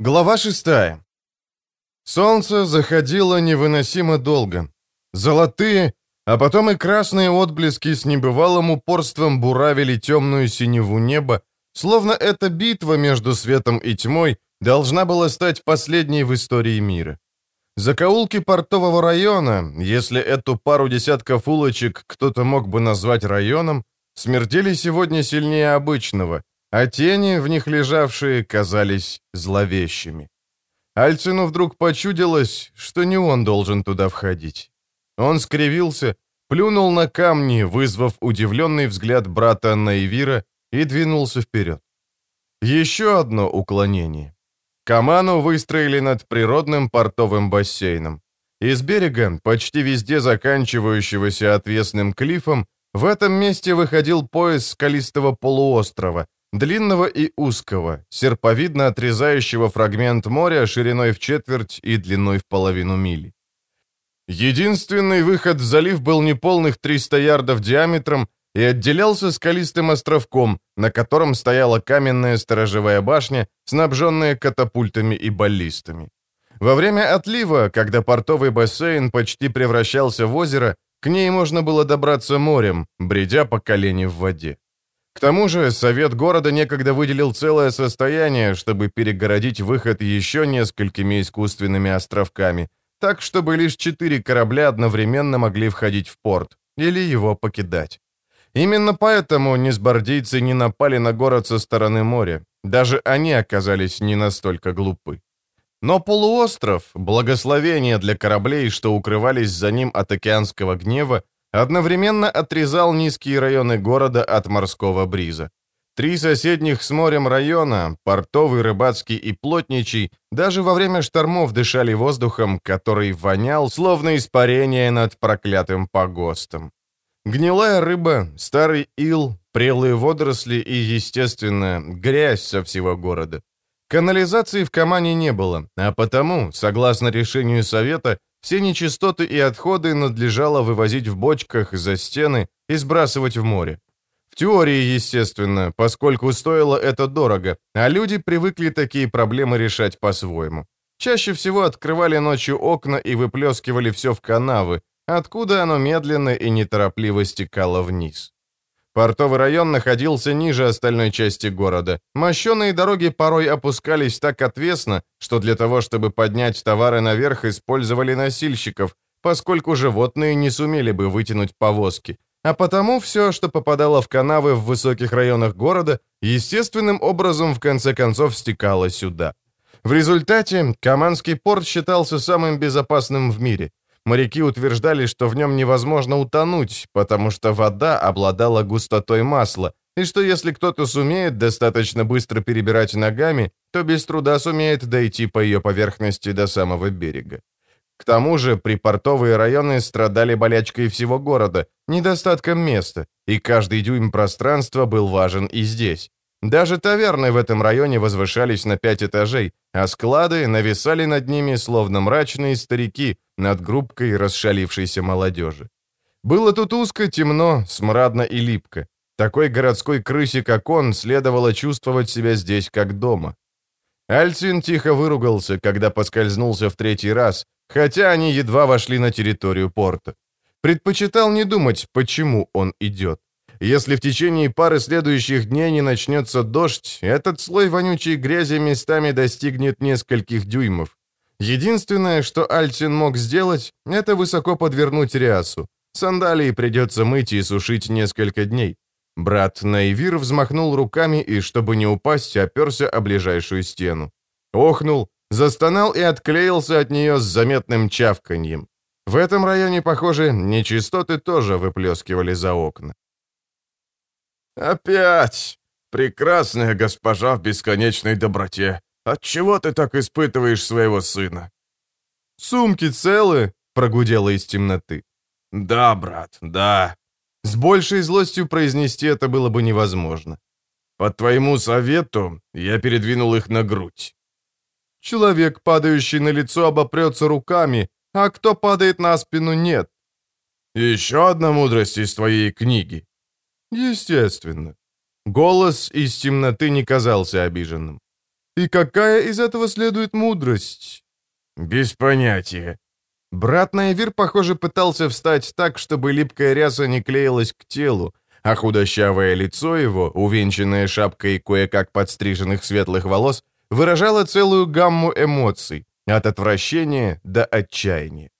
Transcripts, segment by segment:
Глава шестая. Солнце заходило невыносимо долго. Золотые, а потом и красные отблески с небывалым упорством буравили темную синеву неба, словно эта битва между светом и тьмой должна была стать последней в истории мира. Закоулки портового района, если эту пару десятков улочек кто-то мог бы назвать районом, смердели сегодня сильнее обычного — а тени, в них лежавшие, казались зловещими. Альцину вдруг почудилось, что не он должен туда входить. Он скривился, плюнул на камни, вызвав удивленный взгляд брата Найвира, и двинулся вперед. Еще одно уклонение. Каману выстроили над природным портовым бассейном. Из берега, почти везде заканчивающегося отвесным клифом, в этом месте выходил пояс скалистого полуострова, длинного и узкого, серповидно отрезающего фрагмент моря шириной в четверть и длиной в половину мили. Единственный выход в залив был неполных 300 ярдов диаметром и отделялся скалистым островком, на котором стояла каменная сторожевая башня, снабженная катапультами и баллистами. Во время отлива, когда портовый бассейн почти превращался в озеро, к ней можно было добраться морем, бредя по колени в воде. К тому же Совет города некогда выделил целое состояние, чтобы перегородить выход еще несколькими искусственными островками, так, чтобы лишь четыре корабля одновременно могли входить в порт или его покидать. Именно поэтому низбордийцы не напали на город со стороны моря. Даже они оказались не настолько глупы. Но полуостров, благословение для кораблей, что укрывались за ним от океанского гнева, одновременно отрезал низкие районы города от морского бриза. Три соседних с морем района, портовый, рыбацкий и плотничий, даже во время штормов дышали воздухом, который вонял, словно испарение над проклятым погостом. Гнилая рыба, старый ил, прелые водоросли и, естественно, грязь со всего города. Канализации в Камане не было, а потому, согласно решению Совета, все нечистоты и отходы надлежало вывозить в бочках за стены и сбрасывать в море. В теории, естественно, поскольку стоило это дорого, а люди привыкли такие проблемы решать по-своему. Чаще всего открывали ночью окна и выплескивали все в канавы, откуда оно медленно и неторопливо стекало вниз. Портовый район находился ниже остальной части города. Мощеные дороги порой опускались так отвесно, что для того, чтобы поднять товары наверх, использовали носильщиков, поскольку животные не сумели бы вытянуть повозки. А потому все, что попадало в канавы в высоких районах города, естественным образом в конце концов стекало сюда. В результате Каманский порт считался самым безопасным в мире – Моряки утверждали, что в нем невозможно утонуть, потому что вода обладала густотой масла, и что если кто-то сумеет достаточно быстро перебирать ногами, то без труда сумеет дойти по ее поверхности до самого берега. К тому же припортовые районы страдали болячкой всего города, недостатком места, и каждый дюйм пространства был важен и здесь. Даже таверны в этом районе возвышались на пять этажей, а склады нависали над ними, словно мрачные старики над группкой расшалившейся молодежи. Было тут узко, темно, смрадно и липко. Такой городской крысе, как он, следовало чувствовать себя здесь как дома. Альцин тихо выругался, когда поскользнулся в третий раз, хотя они едва вошли на территорию порта. Предпочитал не думать, почему он идет. Если в течение пары следующих дней не начнется дождь, этот слой вонючей грязи местами достигнет нескольких дюймов. Единственное, что Альтин мог сделать, это высоко подвернуть рясу. Сандалии придется мыть и сушить несколько дней. Брат Найвир взмахнул руками и, чтобы не упасть, оперся о ближайшую стену. Охнул, застонал и отклеился от нее с заметным чавканьем. В этом районе, похоже, нечистоты тоже выплескивали за окна. «Опять! Прекрасная госпожа в бесконечной доброте! Отчего ты так испытываешь своего сына?» «Сумки целы?» — прогудела из темноты. «Да, брат, да». С большей злостью произнести это было бы невозможно. «По твоему совету я передвинул их на грудь». «Человек, падающий на лицо, обопрется руками, а кто падает на спину, нет». «Еще одна мудрость из твоей книги», Естественно. Голос из темноты не казался обиженным. И какая из этого следует мудрость?» «Без понятия». Брат Найвир, похоже, пытался встать так, чтобы липкая ряса не клеилась к телу, а худощавое лицо его, увенчанное шапкой кое-как подстриженных светлых волос, выражало целую гамму эмоций, от отвращения до отчаяния.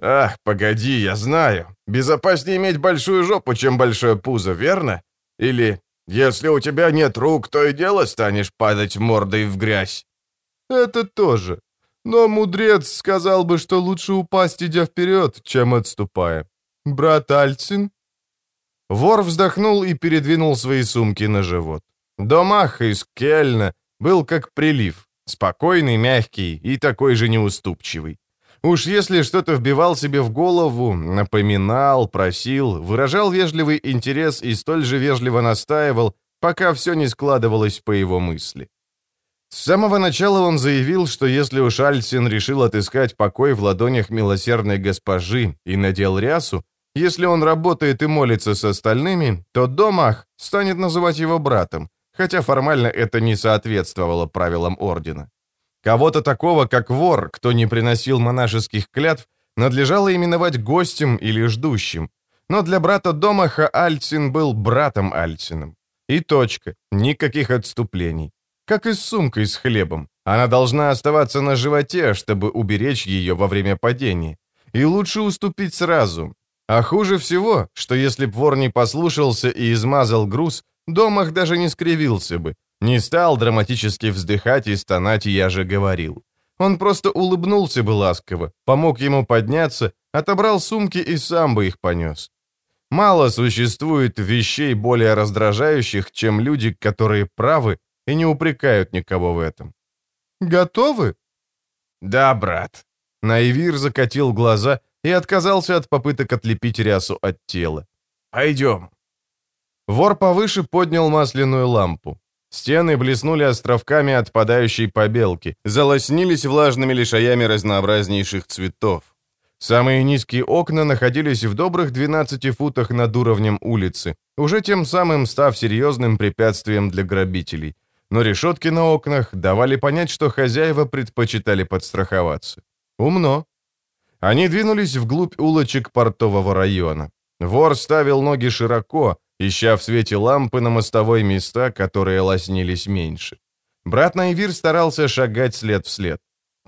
«Ах, погоди, я знаю. Безопаснее иметь большую жопу, чем большое пузо, верно? Или, если у тебя нет рук, то и дело станешь падать мордой в грязь». «Это тоже. Но мудрец сказал бы, что лучше упасть, идя вперед, чем отступая. Брат Альцин?» Вор вздохнул и передвинул свои сумки на живот. Домах из Кельна был как прилив, спокойный, мягкий и такой же неуступчивый. Уж если что-то вбивал себе в голову, напоминал, просил, выражал вежливый интерес и столь же вежливо настаивал, пока все не складывалось по его мысли. С самого начала он заявил, что если уж Альсин решил отыскать покой в ладонях милосердной госпожи и надел рясу, если он работает и молится с остальными, то Домах станет называть его братом, хотя формально это не соответствовало правилам ордена. Кого-то такого, как вор, кто не приносил монашеских клятв, надлежало именовать гостем или ждущим. Но для брата Домаха Альцин был братом Альциным. И точка, никаких отступлений. Как и с сумкой с хлебом. Она должна оставаться на животе, чтобы уберечь ее во время падения. И лучше уступить сразу. А хуже всего, что если б вор не послушался и измазал груз, Домах даже не скривился бы, не стал драматически вздыхать и стонать, я же говорил. Он просто улыбнулся бы ласково, помог ему подняться, отобрал сумки и сам бы их понес. Мало существует вещей более раздражающих, чем люди, которые правы и не упрекают никого в этом. «Готовы?» «Да, брат». Наивир закатил глаза и отказался от попыток отлепить рясу от тела. «Пойдем». Вор повыше поднял масляную лампу. Стены блеснули островками отпадающей побелки, залоснились влажными лишаями разнообразнейших цветов. Самые низкие окна находились в добрых 12 футах над уровнем улицы, уже тем самым став серьезным препятствием для грабителей. Но решетки на окнах давали понять, что хозяева предпочитали подстраховаться. Умно. Они двинулись вглубь улочек портового района. Вор ставил ноги широко, ища в свете лампы на мостовой места, которые лоснились меньше. Брат Найвир старался шагать след в след.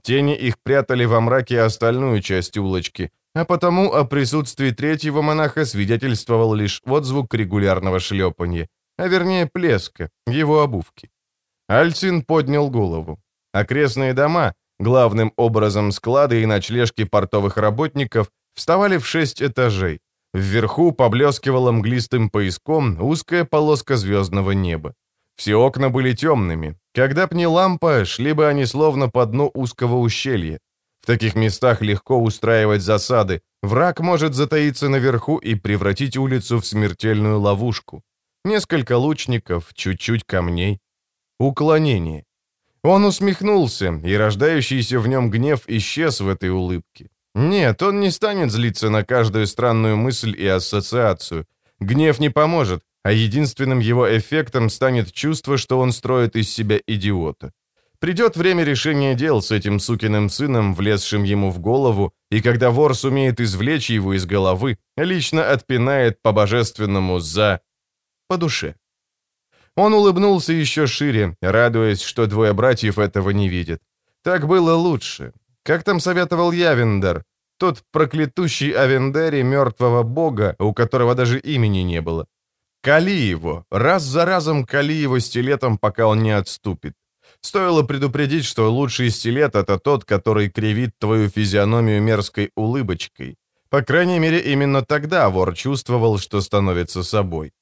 Тени их прятали во мраке остальную часть улочки, а потому о присутствии третьего монаха свидетельствовал лишь отзвук регулярного шлепанья, а вернее плеска, его обувки. Альцин поднял голову. Окрестные дома, главным образом склады и ночлежки портовых работников, вставали в шесть этажей, Вверху поблескивала мглистым пояском узкая полоска звездного неба. Все окна были темными. Когда б не лампа, шли бы они словно по дну узкого ущелья. В таких местах легко устраивать засады. Враг может затаиться наверху и превратить улицу в смертельную ловушку. Несколько лучников, чуть-чуть камней. Уклонение. Он усмехнулся, и рождающийся в нем гнев исчез в этой улыбке. Нет, он не станет злиться на каждую странную мысль и ассоциацию. Гнев не поможет, а единственным его эффектом станет чувство, что он строит из себя идиота. Придет время решения дел с этим сукиным сыном, влезшим ему в голову, и когда вор сумеет извлечь его из головы, лично отпинает по-божественному за... по душе. Он улыбнулся еще шире, радуясь, что двое братьев этого не видят. Так было лучше. Как там советовал Явендер? Тот проклятущий Авендери мертвого бога, у которого даже имени не было. Кали его, раз за разом кали его стилетом, пока он не отступит. Стоило предупредить, что лучший стилет — это тот, который кривит твою физиономию мерзкой улыбочкой. По крайней мере, именно тогда вор чувствовал, что становится собой.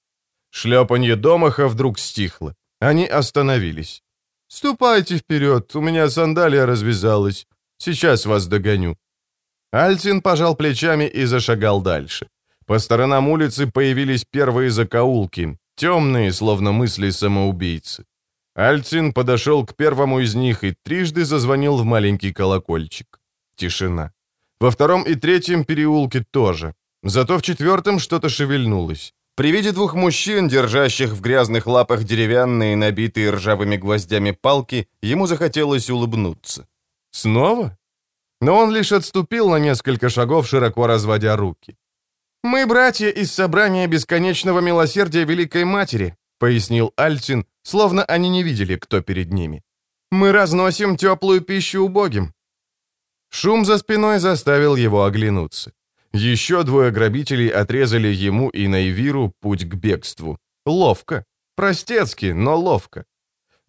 Шлепанье домаха вдруг стихло. Они остановились. «Ступайте вперед, у меня сандалия развязалась. Сейчас вас догоню». Альтин пожал плечами и зашагал дальше. По сторонам улицы появились первые закоулки, темные, словно мысли самоубийцы. Альцин подошел к первому из них и трижды зазвонил в маленький колокольчик. Тишина. Во втором и третьем переулке тоже. Зато в четвертом что-то шевельнулось. При виде двух мужчин, держащих в грязных лапах деревянные, набитые ржавыми гвоздями палки, ему захотелось улыбнуться. Снова? Но он лишь отступил на несколько шагов, широко разводя руки. «Мы братья из собрания бесконечного милосердия Великой Матери», пояснил Альтин, словно они не видели, кто перед ними. «Мы разносим теплую пищу убогим». Шум за спиной заставил его оглянуться. Еще двое грабителей отрезали ему и Найвиру путь к бегству. Ловко. Простецки, но ловко.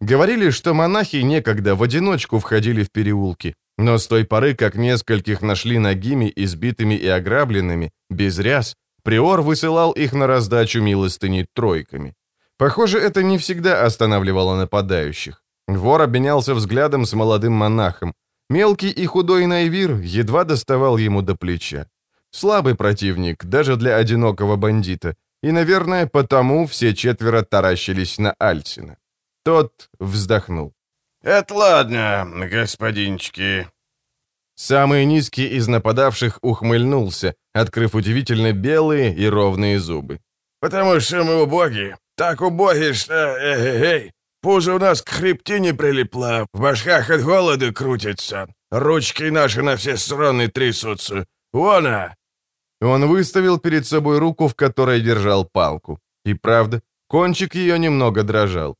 Говорили, что монахи некогда в одиночку входили в переулки, но с той поры, как нескольких нашли нагими, избитыми и ограбленными, без ряс, приор высылал их на раздачу милостыни тройками. Похоже, это не всегда останавливало нападающих. Вор обменялся взглядом с молодым монахом. Мелкий и худой Найвир едва доставал ему до плеча. Слабый противник, даже для одинокого бандита. И, наверное, потому все четверо таращились на Альсина. Тот вздохнул. «Это ладно, господинчики». Самый низкий из нападавших ухмыльнулся, открыв удивительно белые и ровные зубы. «Потому что мы убоги. Так убоги, что... Эй-эй-эй, пузо у нас к хребтине прилипла, в башках от голода крутится, ручки наши на все стороны трясутся. Вон, а, он выставил перед собой руку, в которой держал палку. И правда, кончик ее немного дрожал.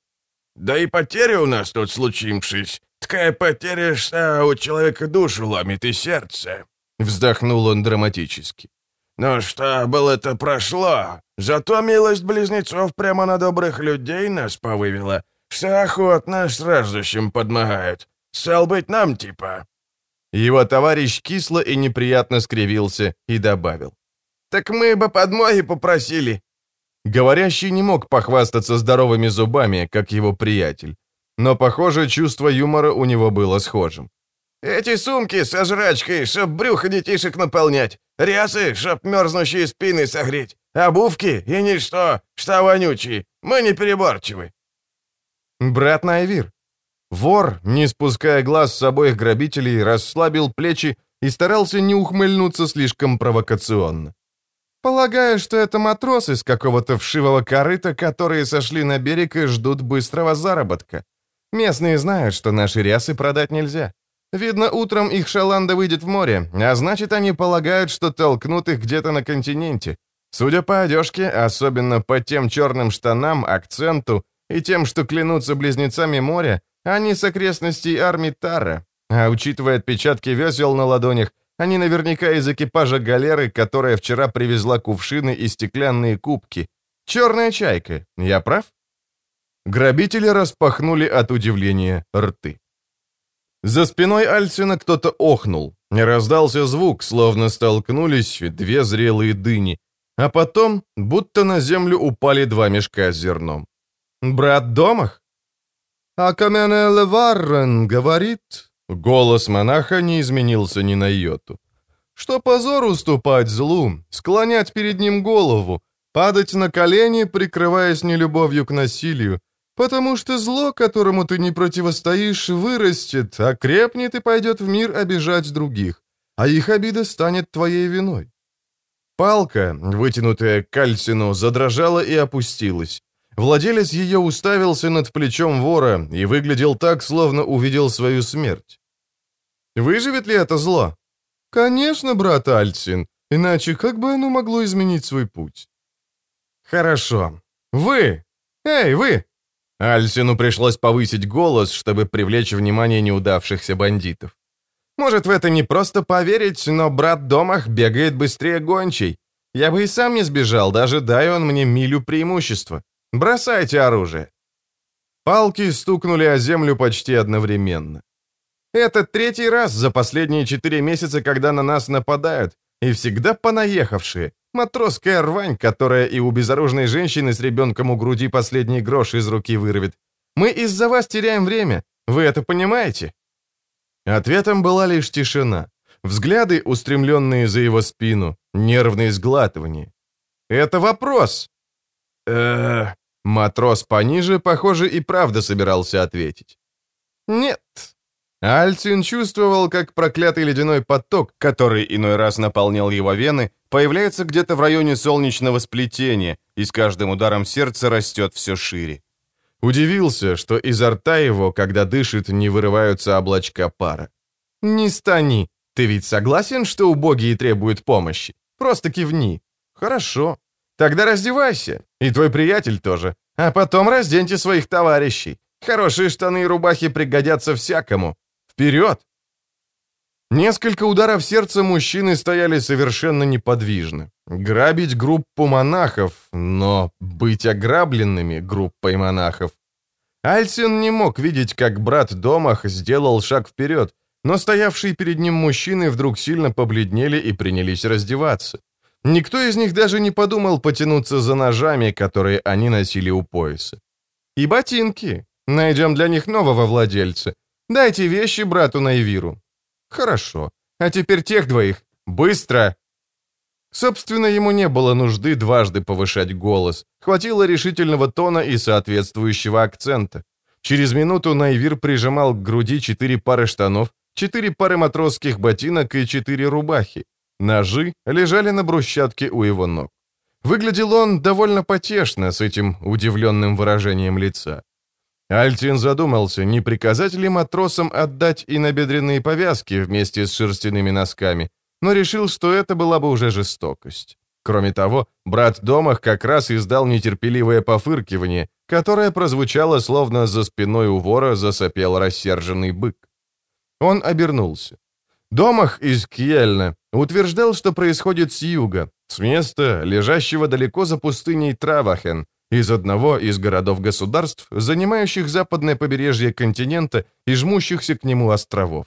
«Да и потеря у нас тут случившись. Такая потеря, что у человека душу ломит и сердце». Вздохнул он драматически. «Ну что было-то прошло. Зато милость близнецов прямо на добрых людей нас повывела, что охотно страждущим подмогают. Стал быть, нам типа». Его товарищ кисло и неприятно скривился и добавил. «Так мы бы подмоги попросили». Говорящий не мог похвастаться здоровыми зубами, как его приятель. Но, похоже, чувство юмора у него было схожим. «Эти сумки со жрачкой, чтоб брюхо детишек наполнять, рясы, чтоб мерзнущие спины согреть, обувки и ничто, что вонючие, мы не переборчивы». «Брат Найвир, Вор, не спуская глаз с обоих грабителей, расслабил плечи и старался не ухмыльнуться слишком провокационно. Полагаю, что это матросы из какого-то вшивого корыта, которые сошли на берег и ждут быстрого заработка. Местные знают, что наши рясы продать нельзя. Видно, утром их шаланда выйдет в море, а значит, они полагают, что толкнут их где-то на континенте. Судя по одежке, особенно по тем черным штанам, акценту и тем, что клянутся близнецами моря, они с окрестностей армии Тара. А учитывая отпечатки весел на ладонях, они наверняка из экипажа галеры, которая вчера привезла кувшины и стеклянные кубки. Черная чайка, я прав? Грабители распахнули от удивления рты. За спиной Альцина кто-то охнул. Раздался звук, словно столкнулись две зрелые дыни. А потом, будто на землю упали два мешка с зерном. «Брат Домах?» «А Варрен говорит...» Голос монаха не изменился ни на йоту. «Что позор уступать злу, склонять перед ним голову, падать на колени, прикрываясь нелюбовью к насилию, потому что зло, которому ты не противостоишь, вырастет, окрепнет и пойдет в мир обижать других, а их обида станет твоей виной». Палка, вытянутая к кальцину, задрожала и опустилась. Владелец ее уставился над плечом вора и выглядел так, словно увидел свою смерть. «Выживет ли это зло?» «Конечно, брат Альцин, иначе как бы оно могло изменить свой путь?» «Хорошо. Вы! Эй, вы!» Альсину пришлось повысить голос, чтобы привлечь внимание неудавшихся бандитов. «Может, в это не просто поверить, но брат Домах бегает быстрее гончей. Я бы и сам не сбежал, даже дай он мне милю преимущества. Бросайте оружие!» Палки стукнули о землю почти одновременно. Это третий раз за последние четыре месяца, когда на нас нападают, и всегда понаехавшие. Матросская рвань, которая и у безоружной женщины с ребенком у груди последний грош из руки вырвет. Мы из-за вас теряем время. Вы это понимаете?» Ответом была лишь тишина. Взгляды, устремленные за его спину, нервные сглатывания. «Это вопрос!» э Матрос пониже, похоже, и правда собирался ответить. «Нет». Альцин чувствовал, как проклятый ледяной поток, который иной раз наполнял его вены, появляется где-то в районе солнечного сплетения и с каждым ударом сердца растет все шире. Удивился, что изо рта его, когда дышит, не вырываются облачка пара. «Не стани. Ты ведь согласен, что убогие требуют помощи? Просто кивни. Хорошо. Тогда раздевайся. И твой приятель тоже. А потом разденьте своих товарищей. Хорошие штаны и рубахи пригодятся всякому. Вперед!» Несколько ударов сердца мужчины стояли совершенно неподвижно. Грабить группу монахов, но быть ограбленными группой монахов. Альсин не мог видеть, как брат Домах сделал шаг вперед, но стоявшие перед ним мужчины вдруг сильно побледнели и принялись раздеваться. Никто из них даже не подумал потянуться за ножами, которые они носили у пояса. И ботинки. Найдем для них нового владельца. Дайте вещи брату Найвиру. Хорошо. А теперь тех двоих. Быстро!» Собственно, ему не было нужды дважды повышать голос. Хватило решительного тона и соответствующего акцента. Через минуту Найвир прижимал к груди четыре пары штанов, четыре пары матросских ботинок и четыре рубахи. Ножи лежали на брусчатке у его ног. Выглядел он довольно потешно с этим удивленным выражением лица. Альтин задумался, не приказать ли матросам отдать и набедренные повязки вместе с шерстяными носками, но решил, что это была бы уже жестокость. Кроме того, брат Домах как раз издал нетерпеливое пофыркивание, которое прозвучало, словно за спиной у вора засопел рассерженный бык. Он обернулся. Домах из Кьельна утверждал, что происходит с юга, с места, лежащего далеко за пустыней Травахен, из одного из городов-государств, занимающих западное побережье континента и жмущихся к нему островов.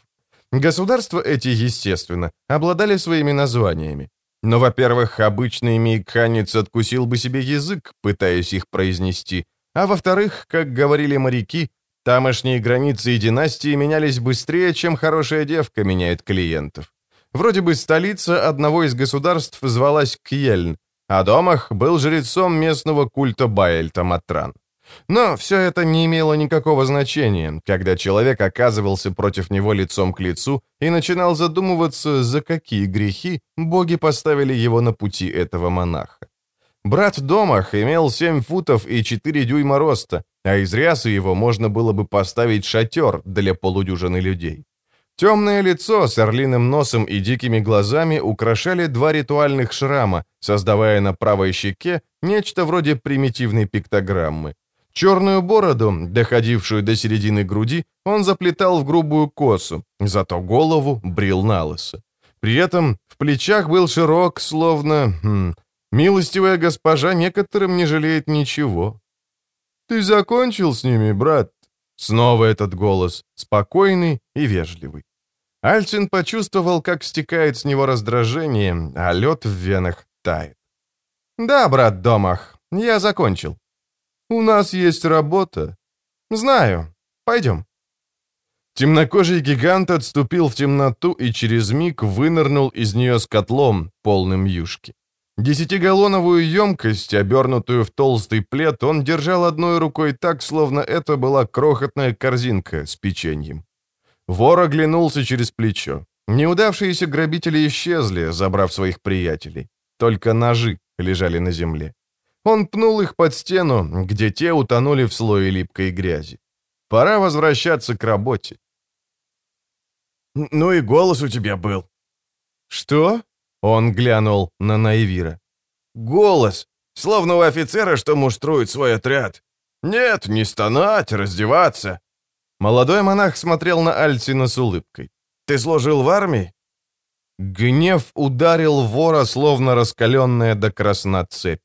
Государства эти, естественно, обладали своими названиями. Но, во-первых, обычный мейкханец откусил бы себе язык, пытаясь их произнести, а во-вторых, как говорили моряки, тамошние границы и династии менялись быстрее, чем хорошая девка меняет клиентов. Вроде бы столица одного из государств звалась Кьельн, а Домах был жрецом местного культа Баэльта Матран. Но все это не имело никакого значения, когда человек оказывался против него лицом к лицу и начинал задумываться, за какие грехи боги поставили его на пути этого монаха. Брат Домах имел 7 футов и 4 дюйма роста, а из рясы его можно было бы поставить шатер для полудюжины людей. Темное лицо с орлиным носом и дикими глазами украшали два ритуальных шрама, создавая на правой щеке нечто вроде примитивной пиктограммы. Черную бороду, доходившую до середины груди, он заплетал в грубую косу, зато голову брил на лысо. При этом в плечах был широк, словно... Хм, милостивая госпожа некоторым не жалеет ничего. «Ты закончил с ними, брат?» Снова этот голос, спокойный и вежливый. Альцин почувствовал, как стекает с него раздражение, а лед в венах тает. «Да, брат Домах, я закончил. У нас есть работа. Знаю. Пойдем». Темнокожий гигант отступил в темноту и через миг вынырнул из нее с котлом, полным юшки. Десятигаллоновую емкость, обернутую в толстый плед, он держал одной рукой так, словно это была крохотная корзинка с печеньем. Вор оглянулся через плечо. Неудавшиеся грабители исчезли, забрав своих приятелей. Только ножи лежали на земле. Он пнул их под стену, где те утонули в слое липкой грязи. Пора возвращаться к работе. «Ну и голос у тебя был». «Что?» — он глянул на Найвира. «Голос, словно у офицера, что муштрует свой отряд. Нет, не стонать, раздеваться». Молодой монах смотрел на Альцина с улыбкой. «Ты служил в армии?» Гнев ударил вора, словно раскаленная до красна цепь.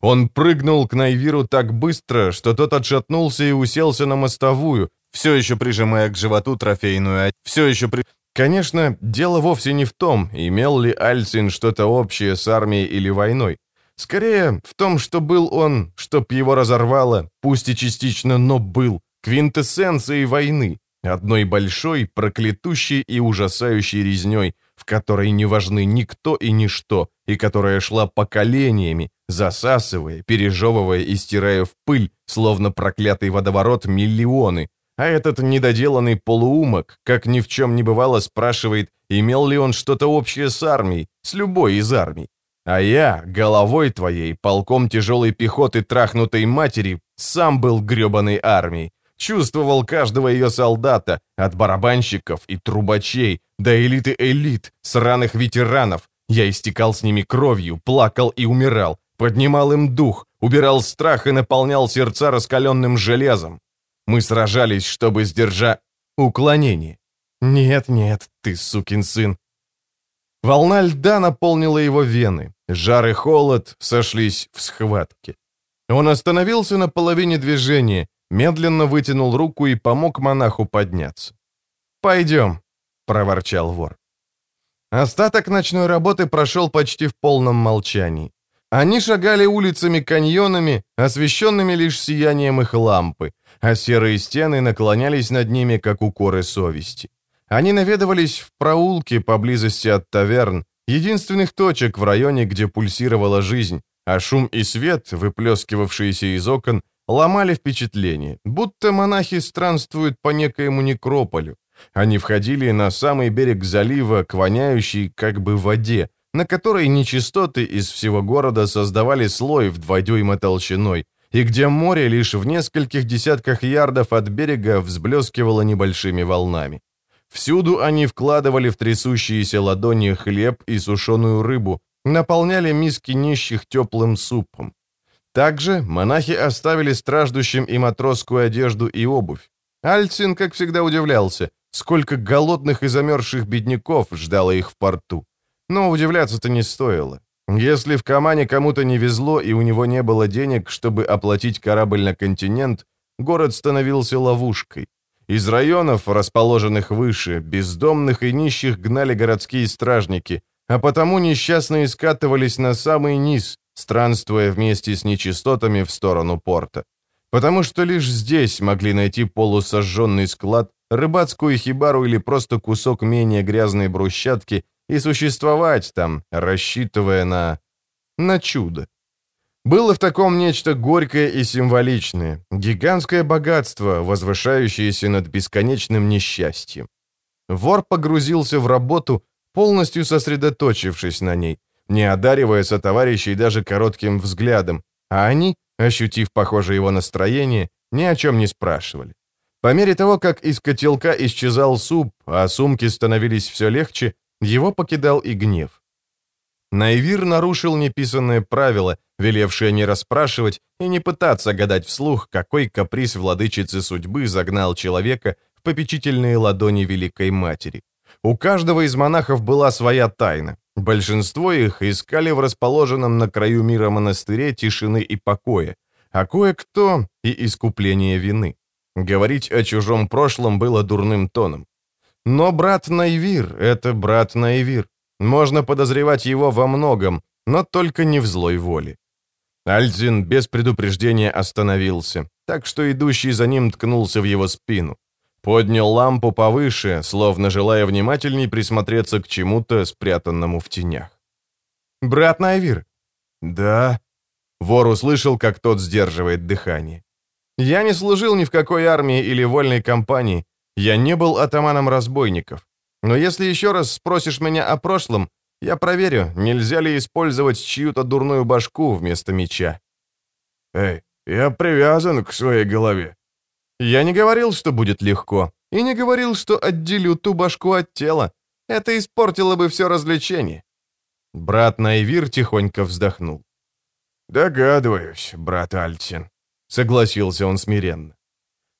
Он прыгнул к Найвиру так быстро, что тот отшатнулся и уселся на мостовую, все еще прижимая к животу трофейную все еще при... Конечно, дело вовсе не в том, имел ли Альцин что-то общее с армией или войной. Скорее, в том, что был он, чтоб его разорвало, пусть и частично, но был, квинтэссенцией войны, одной большой, проклятущей и ужасающей резней, в которой не важны никто и ничто, и которая шла поколениями, засасывая, пережевывая и стирая в пыль, словно проклятый водоворот, миллионы, а этот недоделанный полуумок, как ни в чем не бывало, спрашивает, имел ли он что-то общее с армией, с любой из армий. А я, головой твоей, полком тяжелой пехоты трахнутой матери, сам был гребаной армией, чувствовал каждого ее солдата, от барабанщиков и трубачей до элиты элит, сраных ветеранов. Я истекал с ними кровью, плакал и умирал, поднимал им дух, убирал страх и наполнял сердца раскаленным железом. Мы сражались, чтобы сдержать уклонение. Нет, нет, ты сукин сын. Волна льда наполнила его вены. Жар и холод сошлись в схватке. Он остановился на половине движения, медленно вытянул руку и помог монаху подняться. «Пойдем», — проворчал вор. Остаток ночной работы прошел почти в полном молчании. Они шагали улицами-каньонами, освещенными лишь сиянием их лампы, а серые стены наклонялись над ними, как укоры совести. Они наведывались в проулки поблизости от таверн, единственных точек в районе, где пульсировала жизнь, а шум и свет, выплескивавшиеся из окон, ломали впечатление, будто монахи странствуют по некоему некрополю. Они входили на самый берег залива к воняющей как бы воде, на которой нечистоты из всего города создавали слой в два дюйма толщиной, и где море лишь в нескольких десятках ярдов от берега взблескивало небольшими волнами. Всюду они вкладывали в трясущиеся ладони хлеб и сушеную рыбу, наполняли миски нищих теплым супом. Также монахи оставили страждущим и матросскую одежду и обувь. Альцин, как всегда, удивлялся, сколько голодных и замерзших бедняков ждало их в порту. Но удивляться-то не стоило. Если в Камане кому-то не везло и у него не было денег, чтобы оплатить корабль на континент, город становился ловушкой. Из районов, расположенных выше, бездомных и нищих гнали городские стражники, а потому несчастные скатывались на самый низ, странствуя вместе с нечистотами в сторону порта. Потому что лишь здесь могли найти полусожженный склад, рыбацкую хибару или просто кусок менее грязной брусчатки и существовать там, рассчитывая на... на чудо. Было в таком нечто горькое и символичное, гигантское богатство, возвышающееся над бесконечным несчастьем. Вор погрузился в работу, полностью сосредоточившись на ней, не одаривая сотоварищей даже коротким взглядом, а они, ощутив похоже его настроение, ни о чем не спрашивали. По мере того, как из котелка исчезал суп, а сумки становились все легче, его покидал и гнев. Найвир нарушил неписанное правило, велевшее не расспрашивать и не пытаться гадать вслух, какой каприз владычицы судьбы загнал человека в попечительные ладони Великой Матери. У каждого из монахов была своя тайна. Большинство их искали в расположенном на краю мира монастыре тишины и покоя, а кое-кто и искупление вины. Говорить о чужом прошлом было дурным тоном. Но брат Найвир — это брат Найвир. Можно подозревать его во многом, но только не в злой воле. Альзин без предупреждения остановился, так что идущий за ним ткнулся в его спину. Поднял лампу повыше, словно желая внимательней присмотреться к чему-то, спрятанному в тенях. «Брат Найвир?» «Да». Вор услышал, как тот сдерживает дыхание. «Я не служил ни в какой армии или вольной компании. Я не был атаманом разбойников. Но если еще раз спросишь меня о прошлом, я проверю, нельзя ли использовать чью-то дурную башку вместо меча». «Эй, я привязан к своей голове». «Я не говорил, что будет легко, и не говорил, что отделю ту башку от тела. Это испортило бы все развлечение». Брат Найвир тихонько вздохнул. «Догадываюсь, брат Альтин», — согласился он смиренно.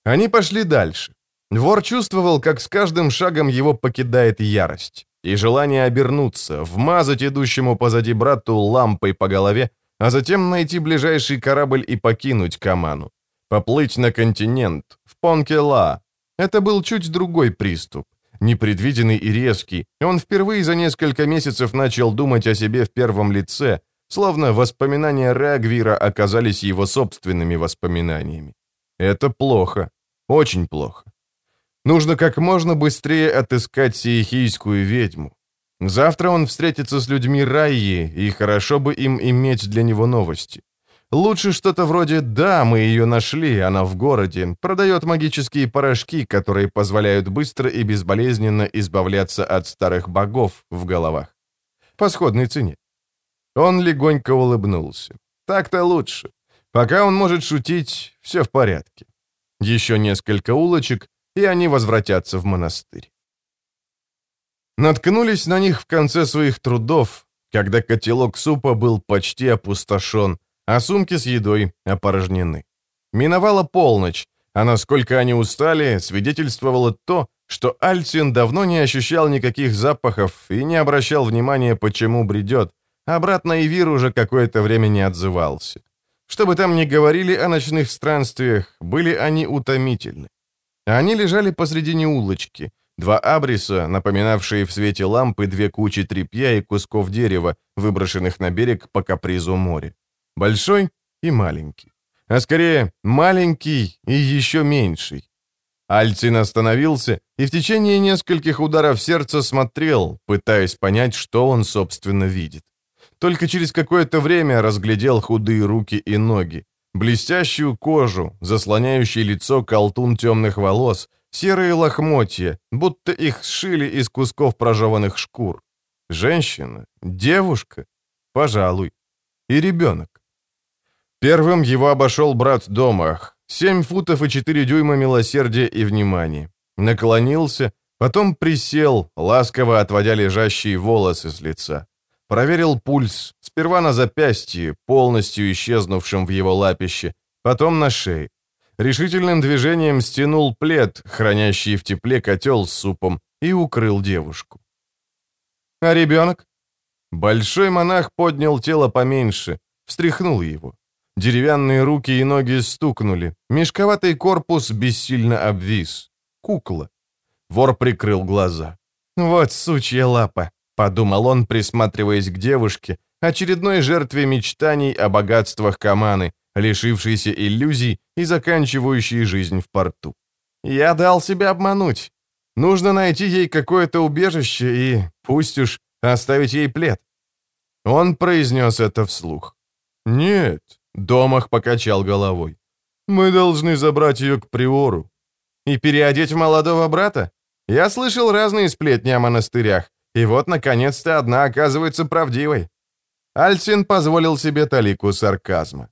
Они пошли дальше. Вор чувствовал, как с каждым шагом его покидает ярость и желание обернуться, вмазать идущему позади брату лампой по голове, а затем найти ближайший корабль и покинуть Каману. Поплыть на континент, в Понкела. Это был чуть другой приступ, непредвиденный и резкий. Он впервые за несколько месяцев начал думать о себе в первом лице, словно воспоминания Регвира оказались его собственными воспоминаниями. Это плохо, очень плохо. Нужно как можно быстрее отыскать сиехийскую ведьму. Завтра он встретится с людьми Райи, и хорошо бы им иметь для него новости. Лучше что-то вроде «да, мы ее нашли, она в городе», продает магические порошки, которые позволяют быстро и безболезненно избавляться от старых богов в головах. По сходной цене. Он легонько улыбнулся. Так-то лучше. Пока он может шутить, все в порядке. Еще несколько улочек, и они возвратятся в монастырь. Наткнулись на них в конце своих трудов, когда котелок супа был почти опустошен, а сумки с едой опорожнены. Миновала полночь, а насколько они устали, свидетельствовало то, что Альцин давно не ощущал никаких запахов и не обращал внимания, почему бредет, обратно Ивир уже какое-то время не отзывался. Что бы там ни говорили о ночных странствиях, были они утомительны. Они лежали посредине улочки, два абриса, напоминавшие в свете лампы две кучи тряпья и кусков дерева, выброшенных на берег по капризу моря. Большой и маленький. А скорее, маленький и еще меньший. Альцин остановился и в течение нескольких ударов сердца смотрел, пытаясь понять, что он, собственно, видит. Только через какое-то время разглядел худые руки и ноги, блестящую кожу, заслоняющий лицо колтун темных волос, серые лохмотья, будто их сшили из кусков прожеванных шкур. Женщина? Девушка? Пожалуй. И ребенок. Первым его обошел брат Домах. Семь футов и четыре дюйма милосердия и внимания. Наклонился, потом присел, ласково отводя лежащие волосы с лица. Проверил пульс, сперва на запястье, полностью исчезнувшем в его лапище, потом на шее. Решительным движением стянул плед, хранящий в тепле котел с супом, и укрыл девушку. «А ребенок?» Большой монах поднял тело поменьше, встряхнул его. Деревянные руки и ноги стукнули. Мешковатый корпус бессильно обвис. Кукла. Вор прикрыл глаза. «Вот сучья лапа», — подумал он, присматриваясь к девушке, очередной жертве мечтаний о богатствах Каманы, лишившейся иллюзий и заканчивающей жизнь в порту. «Я дал себя обмануть. Нужно найти ей какое-то убежище и, пусть уж, оставить ей плед». Он произнес это вслух. «Нет, Домах покачал головой. «Мы должны забрать ее к Приору». «И переодеть в молодого брата? Я слышал разные сплетни о монастырях, и вот, наконец-то, одна оказывается правдивой». Альцин позволил себе талику сарказма.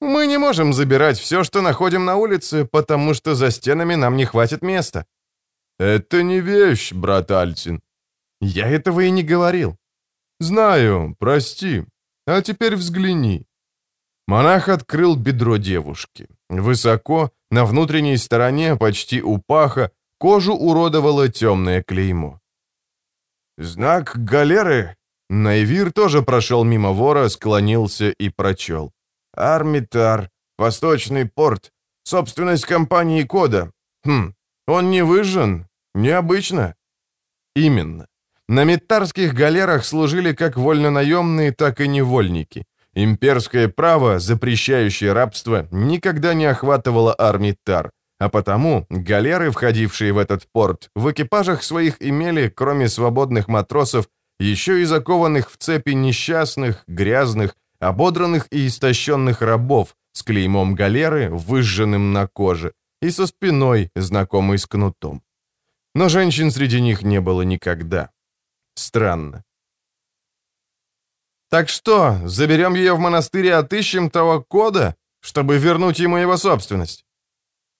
«Мы не можем забирать все, что находим на улице, потому что за стенами нам не хватит места». «Это не вещь, брат Альцин». «Я этого и не говорил». «Знаю, прости. А теперь взгляни. Монах открыл бедро девушки. Высоко, на внутренней стороне, почти у паха, кожу уродовало темное клеймо. «Знак галеры?» Найвир тоже прошел мимо вора, склонился и прочел. «Армитар, Восточный порт, собственность компании Кода. Хм, он не выжжен? Необычно». «Именно. На метарских галерах служили как вольнонаемные, так и невольники. Имперское право, запрещающее рабство, никогда не охватывало армий Тар, а потому галеры, входившие в этот порт, в экипажах своих имели, кроме свободных матросов, еще и закованных в цепи несчастных, грязных, ободранных и истощенных рабов с клеймом галеры, выжженным на коже, и со спиной, знакомой с кнутом. Но женщин среди них не было никогда. Странно. Так что, заберем ее в монастырь и отыщем того кода, чтобы вернуть ему его собственность?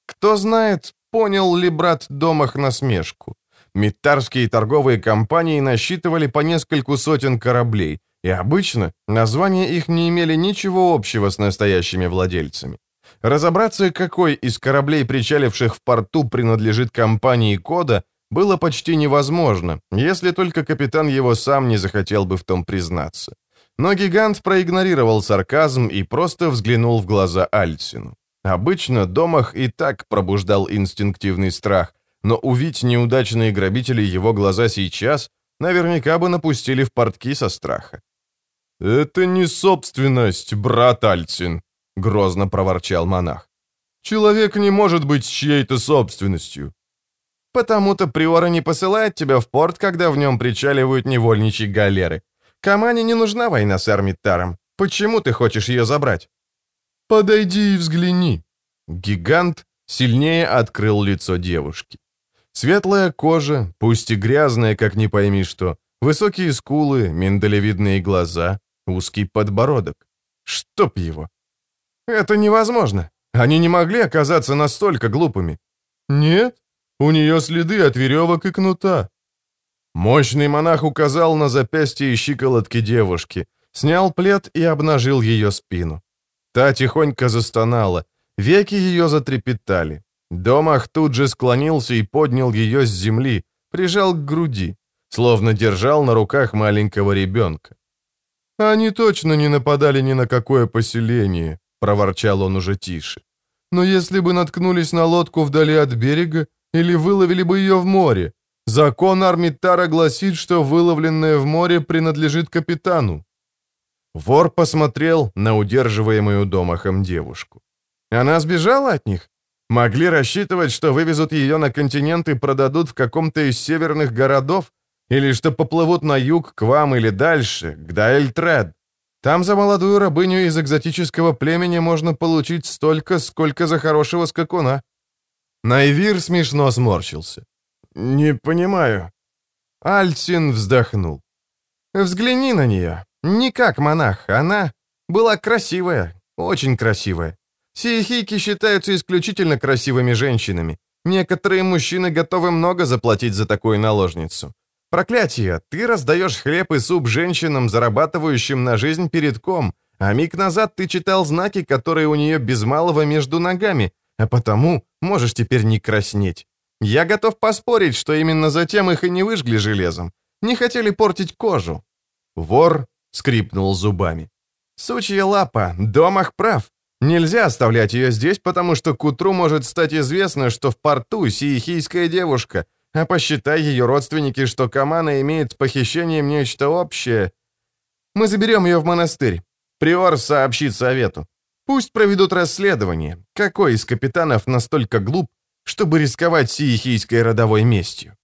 Кто знает, понял ли брат Домах насмешку. Митарские торговые компании насчитывали по нескольку сотен кораблей, и обычно названия их не имели ничего общего с настоящими владельцами. Разобраться, какой из кораблей, причаливших в порту, принадлежит компании Кода, было почти невозможно, если только капитан его сам не захотел бы в том признаться. Но гигант проигнорировал сарказм и просто взглянул в глаза Альцину. Обычно Домах и так пробуждал инстинктивный страх, но увидеть неудачные грабители его глаза сейчас наверняка бы напустили в портки со страха. «Это не собственность, брат Альцин», — грозно проворчал монах. «Человек не может быть чьей-то собственностью». «Потому-то Приора не посылает тебя в порт, когда в нем причаливают невольничьи галеры. Камане не нужна война с Армитаром. Почему ты хочешь ее забрать?» Подойди и взгляни». Гигант сильнее открыл лицо девушки. Светлая кожа, пусть и грязная, как не пойми что, высокие скулы, миндалевидные глаза, узкий подбородок. Чтоб его! Это невозможно. Они не могли оказаться настолько глупыми. Нет, у нее следы от веревок и кнута. Мощный монах указал на запястье и щиколотки девушки, снял плед и обнажил ее спину. Та тихонько застонала, веки ее затрепетали. Домах тут же склонился и поднял ее с земли, прижал к груди, словно держал на руках маленького ребенка. «Они точно не нападали ни на какое поселение», — проворчал он уже тише. «Но если бы наткнулись на лодку вдали от берега или выловили бы ее в море, закон Армитара гласит, что выловленное в море принадлежит капитану». Вор посмотрел на удерживаемую домахом девушку. «Она сбежала от них? Могли рассчитывать, что вывезут ее на континент и продадут в каком-то из северных городов, или что поплывут на юг к вам или дальше, к Дайльтред. Там за молодую рабыню из экзотического племени можно получить столько, сколько за хорошего скакуна». Найвир смешно сморщился. «Не понимаю». Альцин вздохнул. «Взгляни на нее. Не как монах. Она была красивая, очень красивая. Сиехийки считаются исключительно красивыми женщинами. Некоторые мужчины готовы много заплатить за такую наложницу. Проклятие, ты раздаешь хлеб и суп женщинам, зарабатывающим на жизнь перед ком, а миг назад ты читал знаки, которые у нее без малого между ногами, а потому можешь теперь не краснеть. Я готов поспорить, что именно затем их и не выжгли железом. Не хотели портить кожу. Вор скрипнул зубами. Сучья лапа, Домах прав. Нельзя оставлять ее здесь, потому что к утру может стать известно, что в порту сиехийская девушка, а посчитай ее родственники, что Камана имеет с похищением нечто общее. Мы заберем ее в монастырь. Приор сообщит совету. Пусть проведут расследование. Какой из капитанов настолько глуп, чтобы рисковать сиехийской родовой местью?